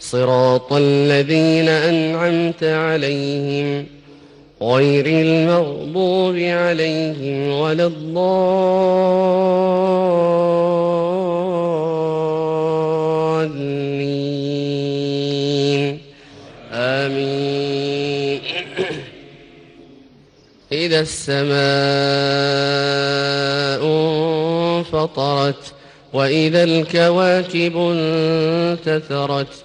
صراط الذين أنعمت عليهم غير المغضوب عليهم ولا الضالين. آمين. إذا السماء انفطرت وإذا الكواكب انتثرت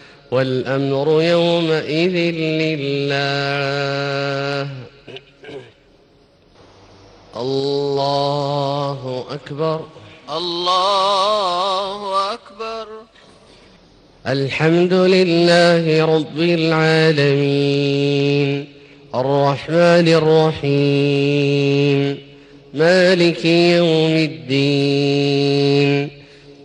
والأمر يومئذ لله. الله أكبر. الله أكبر. الحمد لله رب العالمين. الرحمن الرحيم. مالك يوم الدين.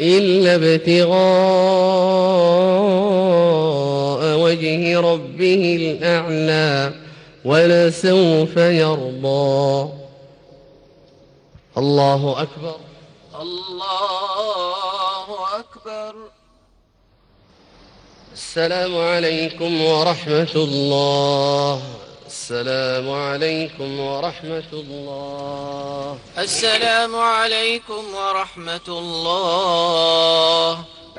إلا ابتغاء وجه ربه الأعلى ولسوف يرضى. الله أكبر. الله أكبر. السلام عليكم ورحمة الله. السلام عليكم ورحمة الله. السلام عليكم ورحمة الله.